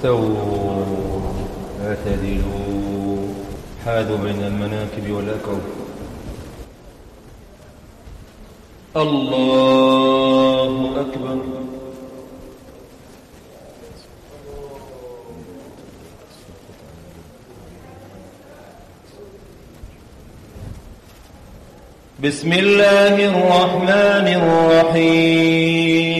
استووا اعتدلوا حاذوا بين المناكب والأكوف الله أكبر. بسم الله الرحمن الرحيم.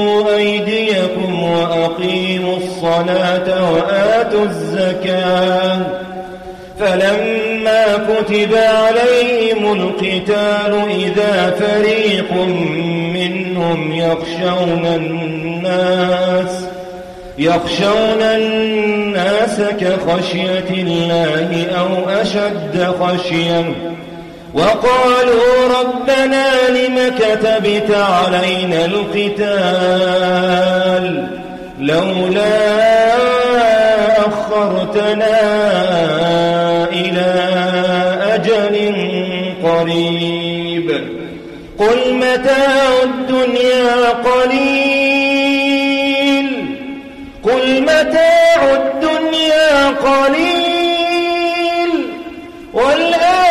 وأقيموا الصلاة وآتوا الزكاة. فلما كتب عليهم القتال إذا فريق منهم يخشون الناس يخشون الناس كخشية الله أو أشد خشية وقالوا لم كتبت علينا القتال. لولا أخرتنا إلى أجل قريب. قل متاع الدنيا قليل. قل متاع الدنيا قليل. والآخرة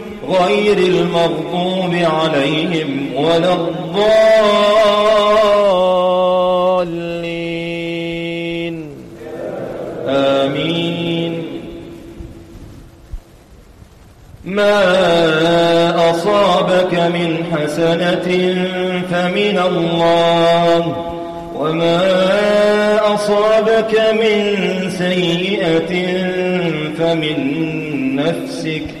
غير المغضوب عليهم ولا الضالين. آمين. ما أصابك من حسنة فمن الله وما أصابك من سيئة فمن نفسك.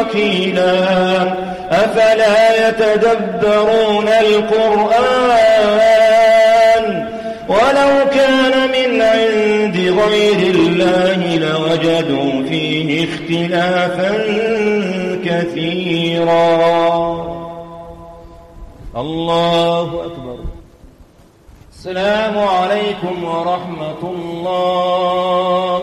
وكيلا أفلا يتدبرون القرآن ولو كان من عند غير الله لوجدوا فيه اختلافا كثيرا. الله أكبر. السلام عليكم ورحمة الله.